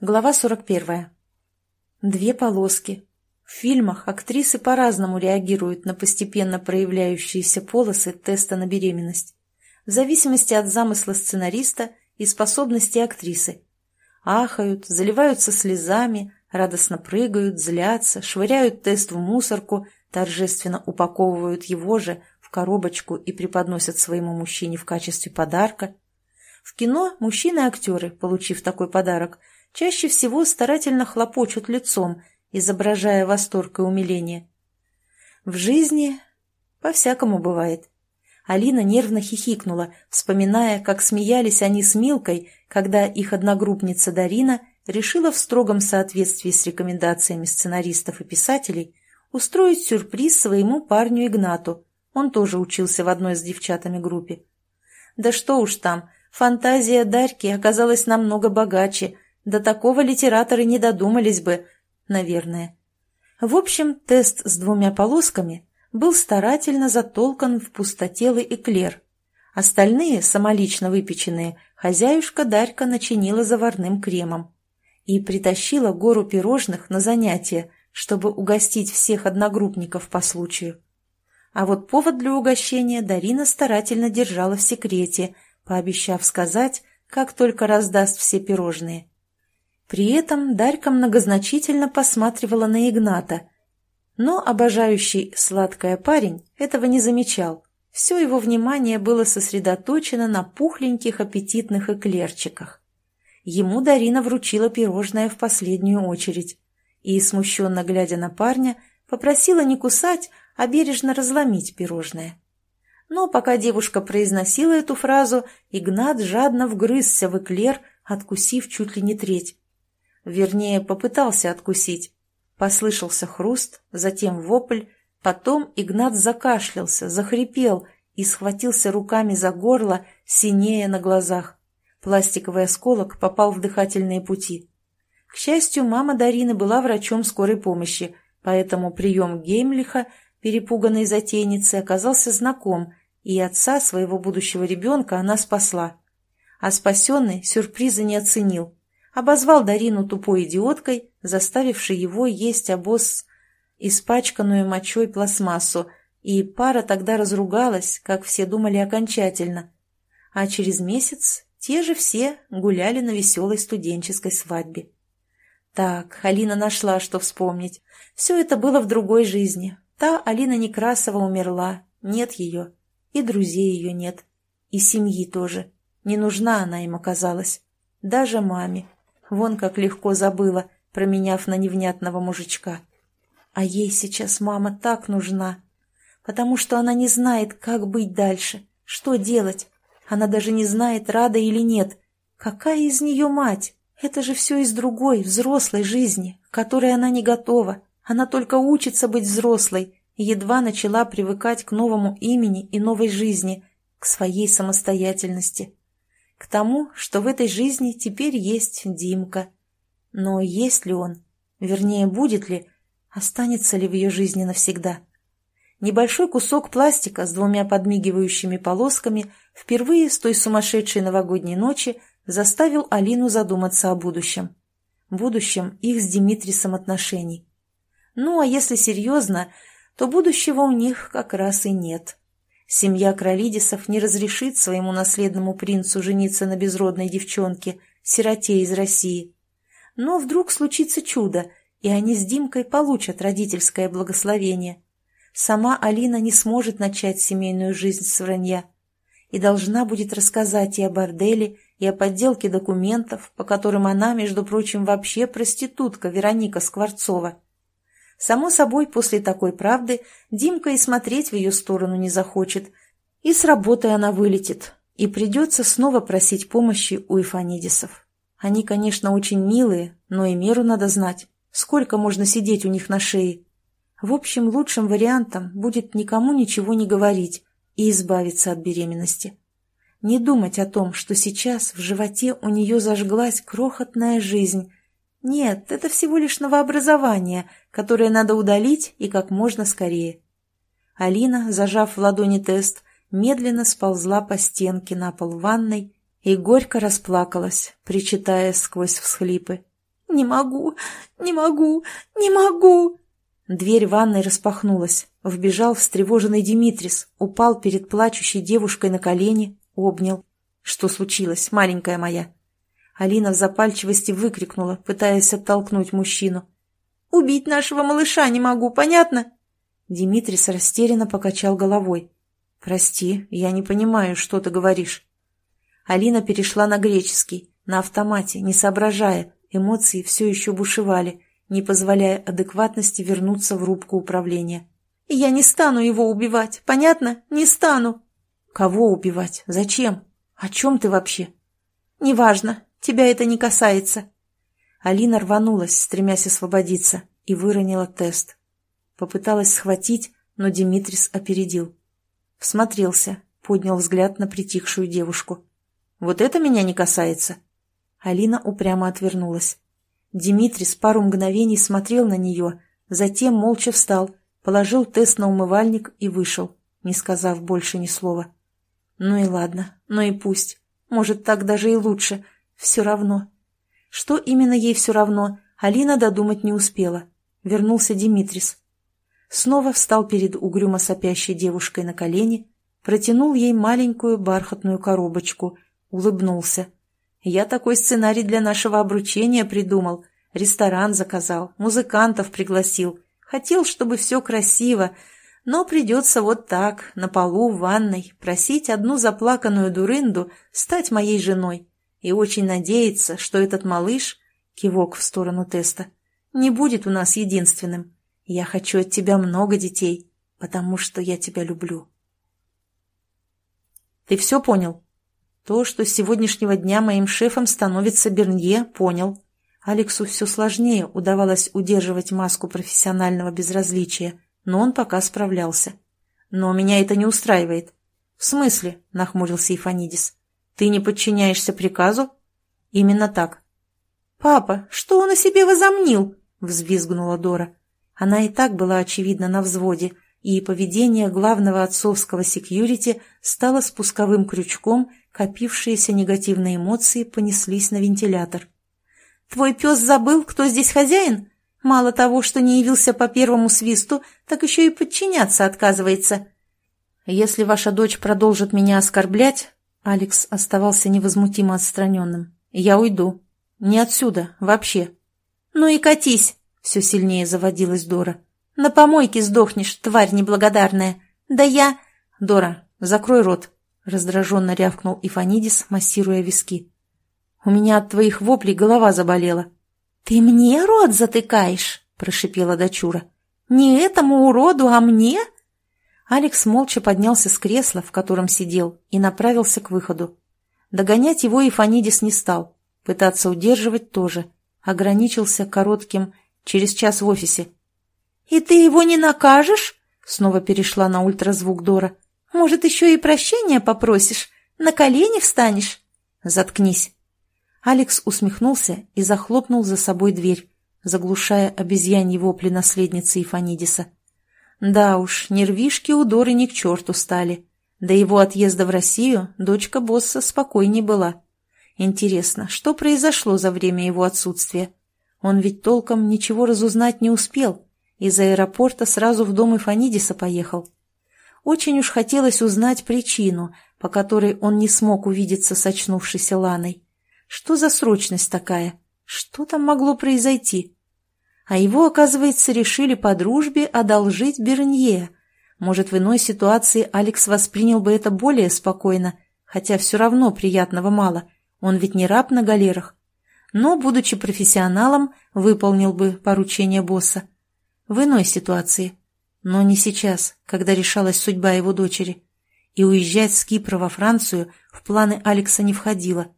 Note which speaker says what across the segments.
Speaker 1: Глава 41. Две полоски. В фильмах актрисы по-разному реагируют на постепенно проявляющиеся полосы теста на беременность, в зависимости от замысла сценариста и способности актрисы. Ахают, заливаются слезами, радостно прыгают, злятся, швыряют тест в мусорку, торжественно упаковывают его же в коробочку и преподносят своему мужчине в качестве подарка. В кино мужчины-актеры, получив такой подарок, чаще всего старательно хлопочут лицом, изображая восторг и умиление. В жизни по-всякому бывает. Алина нервно хихикнула, вспоминая, как смеялись они с Милкой, когда их одногруппница Дарина решила в строгом соответствии с рекомендациями сценаристов и писателей устроить сюрприз своему парню Игнату. Он тоже учился в одной с девчатами группе. Да что уж там, фантазия Дарьки оказалась намного богаче – до такого литераторы не додумались бы, наверное. В общем, тест с двумя полосками был старательно затолкан в пустотелый эклер. Остальные, самолично выпеченные, хозяюшка Дарька начинила заварным кремом и притащила гору пирожных на занятия, чтобы угостить всех одногруппников по случаю. А вот повод для угощения Дарина старательно держала в секрете, пообещав сказать, как только раздаст все пирожные. При этом Дарька многозначительно посматривала на Игната. Но обожающий сладкое парень этого не замечал. Все его внимание было сосредоточено на пухленьких аппетитных эклерчиках. Ему Дарина вручила пирожное в последнюю очередь и, смущенно глядя на парня, попросила не кусать, а бережно разломить пирожное. Но пока девушка произносила эту фразу, Игнат жадно вгрызся в эклер, откусив чуть ли не треть. Вернее, попытался откусить. Послышался хруст, затем вопль, потом Игнат закашлялся, захрипел и схватился руками за горло, синее на глазах. Пластиковый осколок попал в дыхательные пути. К счастью, мама Дарины была врачом скорой помощи, поэтому прием Геймлиха, перепуганной затейницы, оказался знаком, и отца своего будущего ребенка она спасла. А спасенный сюрприза не оценил обозвал Дарину тупой идиоткой, заставившей его есть обоз испачканную мочой пластмассу, и пара тогда разругалась, как все думали окончательно. А через месяц те же все гуляли на веселой студенческой свадьбе. Так, Алина нашла, что вспомнить. Все это было в другой жизни. Та Алина Некрасова умерла, нет ее, и друзей ее нет, и семьи тоже. Не нужна она им оказалась, даже маме. Вон как легко забыла, променяв на невнятного мужичка. А ей сейчас мама так нужна, потому что она не знает, как быть дальше, что делать. Она даже не знает, рада или нет. Какая из нее мать? Это же все из другой, взрослой жизни, к которой она не готова. Она только учится быть взрослой едва начала привыкать к новому имени и новой жизни, к своей самостоятельности к тому, что в этой жизни теперь есть Димка. Но есть ли он? Вернее, будет ли? Останется ли в ее жизни навсегда? Небольшой кусок пластика с двумя подмигивающими полосками впервые с той сумасшедшей новогодней ночи заставил Алину задуматься о будущем. Будущем их с Димитрисом отношений. Ну, а если серьезно, то будущего у них как раз и нет. Семья Кролидисов не разрешит своему наследному принцу жениться на безродной девчонке, сироте из России. Но вдруг случится чудо, и они с Димкой получат родительское благословение. Сама Алина не сможет начать семейную жизнь с вранья и должна будет рассказать и о борделе, и о подделке документов, по которым она, между прочим, вообще проститутка Вероника Скворцова. Само собой, после такой правды Димка и смотреть в ее сторону не захочет, и с работы она вылетит, и придется снова просить помощи у Ифанидисов. Они, конечно, очень милые, но и меру надо знать. Сколько можно сидеть у них на шее? В общем, лучшим вариантом будет никому ничего не говорить и избавиться от беременности. Не думать о том, что сейчас в животе у нее зажглась крохотная жизнь, нет, это всего лишь новообразование, которое надо удалить и как можно скорее. Алина, зажав в ладони тест, медленно сползла по стенке на пол ванной и горько расплакалась, причитая сквозь всхлипы. «Не могу, не могу, не могу!» Дверь ванной распахнулась. Вбежал встревоженный Димитрис, упал перед плачущей девушкой на колени, обнял. «Что случилось, маленькая моя?» Алина в запальчивости выкрикнула, пытаясь оттолкнуть мужчину. «Убить нашего малыша не могу, понятно?» Димитрис растерянно покачал головой. «Прости, я не понимаю, что ты говоришь». Алина перешла на греческий, на автомате, не соображая, эмоции все еще бушевали, не позволяя адекватности вернуться в рубку управления. «Я не стану его убивать, понятно? Не стану!» «Кого убивать? Зачем? О чем ты вообще?» «Неважно, тебя это не касается». Алина рванулась, стремясь освободиться, и выронила тест. Попыталась схватить, но Димитрис опередил. Всмотрелся, поднял взгляд на притихшую девушку. «Вот это меня не касается!» Алина упрямо отвернулась. Димитрис пару мгновений смотрел на нее, затем молча встал, положил тест на умывальник и вышел, не сказав больше ни слова. «Ну и ладно, ну и пусть. Может, так даже и лучше. Все равно». Что именно ей все равно, Алина додумать не успела. Вернулся Димитрис. Снова встал перед угрюмо сопящей девушкой на колени, протянул ей маленькую бархатную коробочку, улыбнулся. «Я такой сценарий для нашего обручения придумал. Ресторан заказал, музыкантов пригласил. Хотел, чтобы все красиво, но придется вот так, на полу в ванной, просить одну заплаканную дурынду стать моей женой и очень надеяться, что этот малыш, кивок в сторону теста, не будет у нас единственным. Я хочу от тебя много детей, потому что я тебя люблю. Ты все понял? То, что с сегодняшнего дня моим шефом становится Бернье, понял. Алексу все сложнее удавалось удерживать маску профессионального безразличия, но он пока справлялся. Но меня это не устраивает. В смысле? — нахмурился Ифанидис. Ты не подчиняешься приказу? Именно так. Папа, что он о себе возомнил? — взвизгнула Дора. Она и так была, очевидно, на взводе, и поведение главного отцовского секьюрити стало спусковым крючком, копившиеся негативные эмоции понеслись на вентилятор. «Твой пес забыл, кто здесь хозяин? Мало того, что не явился по первому свисту, так еще и подчиняться отказывается». «Если ваша дочь продолжит меня оскорблять...» Алекс оставался невозмутимо отстраненным. «Я уйду. Не отсюда, вообще». «Ну и катись!» Все сильнее заводилась Дора. «На помойке сдохнешь, тварь неблагодарная! Да я...» «Дора, закрой рот!» Раздраженно рявкнул Ифанидис, массируя виски. «У меня от твоих воплей голова заболела». «Ты мне рот затыкаешь?» – прошипела дочура. «Не этому уроду, а мне?» Алекс молча поднялся с кресла, в котором сидел, и направился к выходу. Догонять его Ифанидис не стал, пытаться удерживать тоже. Ограничился коротким Через час в офисе». «И ты его не накажешь?» Снова перешла на ультразвук Дора. «Может, еще и прощения попросишь? На колени встанешь?» «Заткнись». Алекс усмехнулся и захлопнул за собой дверь, заглушая обезьяньи вопли наследницы Ифанидиса. Да уж, нервишки у Доры ни к черту стали. До его отъезда в Россию дочка босса спокойней была. Интересно, что произошло за время его отсутствия? Он ведь толком ничего разузнать не успел. Из аэропорта сразу в дом Ифанидиса поехал. Очень уж хотелось узнать причину, по которой он не смог увидеться с очнувшейся Ланой. Что за срочность такая? Что там могло произойти? А его, оказывается, решили по дружбе одолжить Бернье. Может, в иной ситуации Алекс воспринял бы это более спокойно, хотя все равно приятного мало. Он ведь не раб на галерах но, будучи профессионалом, выполнил бы поручение босса. В иной ситуации. Но не сейчас, когда решалась судьба его дочери. И уезжать с Кипра во Францию в планы Алекса не входило.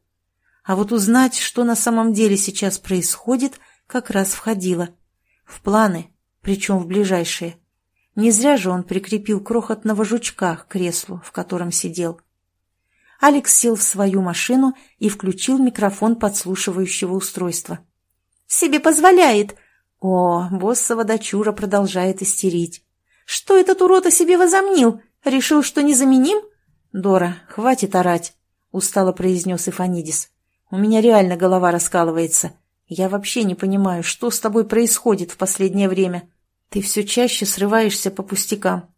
Speaker 1: А вот узнать, что на самом деле сейчас происходит, как раз входило. В планы, причем в ближайшие. Не зря же он прикрепил крохотного жучка к креслу, в котором сидел. Алекс сел в свою машину и включил микрофон подслушивающего устройства. «Себе позволяет!» О, боссова дочура продолжает истерить. «Что этот урод о себе возомнил? Решил, что незаменим?» «Дора, хватит орать», — устало произнес Ифанидис. «У меня реально голова раскалывается. Я вообще не понимаю, что с тобой происходит в последнее время. Ты все чаще срываешься по пустякам».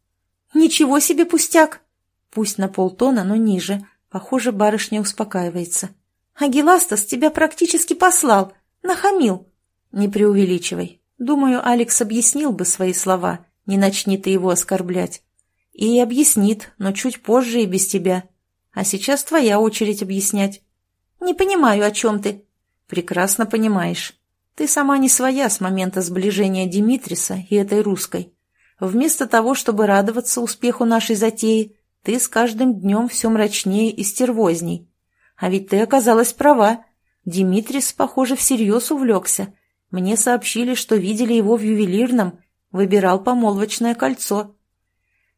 Speaker 1: «Ничего себе пустяк!» Пусть на полтона, но ниже. Похоже, барышня успокаивается. «Агиластас тебя практически послал. Нахамил». «Не преувеличивай. Думаю, Алекс объяснил бы свои слова. Не начни ты его оскорблять. И объяснит, но чуть позже и без тебя. А сейчас твоя очередь объяснять». «Не понимаю, о чем ты». «Прекрасно понимаешь. Ты сама не своя с момента сближения Димитриса и этой русской. Вместо того, чтобы радоваться успеху нашей затеи, ты с каждым днем все мрачнее и стервозней. А ведь ты оказалась права. Димитрис, похоже, всерьез увлекся. Мне сообщили, что видели его в ювелирном, выбирал помолвочное кольцо.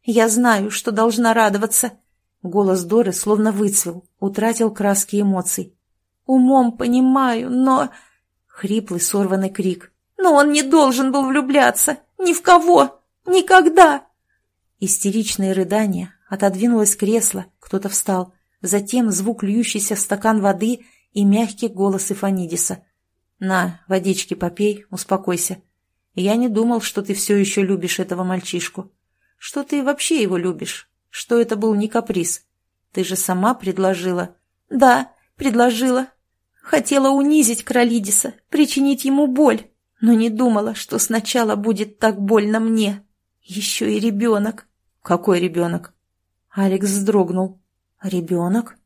Speaker 1: «Я знаю, что должна радоваться», Голос Доры словно выцвел, утратил краски эмоций. «Умом понимаю, но...» Хриплый сорванный крик. «Но он не должен был влюбляться! Ни в кого! Никогда!» Истеричные рыдания, отодвинулось кресло, кто-то встал. Затем звук льющийся в стакан воды и мягкий голос Ифанидиса. «На, водички попей, успокойся. Я не думал, что ты все еще любишь этого мальчишку. Что ты вообще его любишь? что это был не каприз. Ты же сама предложила. Да, предложила. Хотела унизить Кролидиса, причинить ему боль, но не думала, что сначала будет так больно мне. Еще и ребенок. Какой ребенок? Алекс вздрогнул. Ребенок?